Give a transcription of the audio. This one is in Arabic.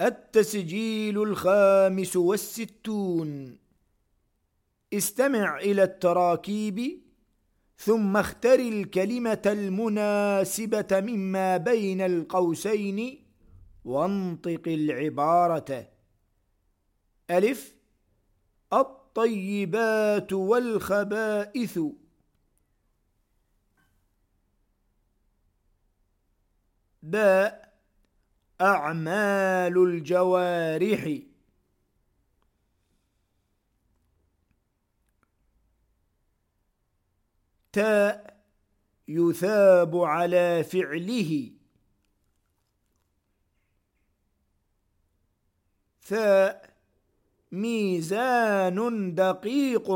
التسجيل الخامس والستون. استمع إلى التراكيب ثم اختر الكلمة المناسبة مما بين القوسين وانطق العبارة. ألف الطيبات والخبائث. باء أعمال الجوارح. تاء يثاب على فعله. ثاء ميزان دقيق.